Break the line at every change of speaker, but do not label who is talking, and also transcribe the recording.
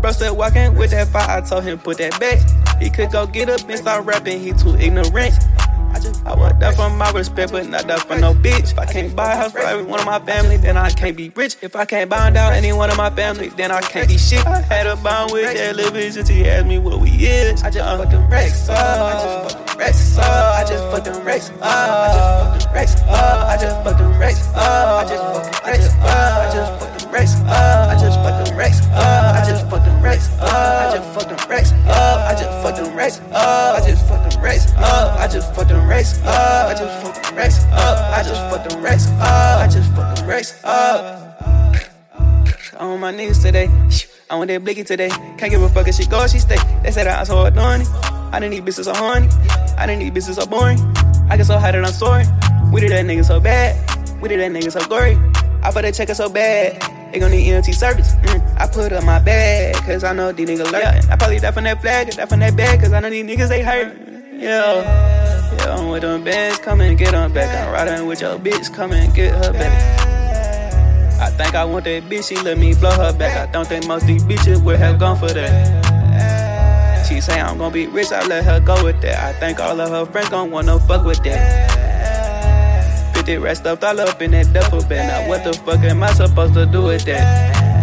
Bro said walking with that fire, I told him put that back. He could go get up and start rapping, he too ignorant. I want that for my respect, but not that for no bitch. If I can't buy a house for every one of my family, then I can't be rich. If I can't bond out any one of my family, then I can't be shit. I had a bond with that little bitch until he asked me what we is. I just fucked them up. I just fucked them up. I just fucked them up. Up. I just fucked them racks up. I just fucked them racks up. I just fucked them racks up. I just fucked them racks up. I just fucked them racks up. I just fucked them racks up. On my knees today. I want that blicky today. Can't give a fuck if she go she stay. They said I so doing it. I didn't need bitches so horny. I didn't need bitches so boring. I get so high that I'm soaring. We did that nigga so bad. We did that nigga so gory. I put that checker so bad. They gon' need EMT service. Mm. I put up my bag, cause I know these niggas lurking. I probably die from that flag, die from that bag, cause I know these niggas they hurt. Yeah. Yeah, I'm with them bands, come and get them back. I'm riding with your bitch, come and get her back. I think I want that bitch, she let me blow her back. I don't think most these bitches would have gone for that. She say I'm gonna be rich, I let her go with that. I think all of her friends gon' wanna fuck with that. 50 rest stuffed all up in that duffel bag. Now the fuck am I supposed to do with that?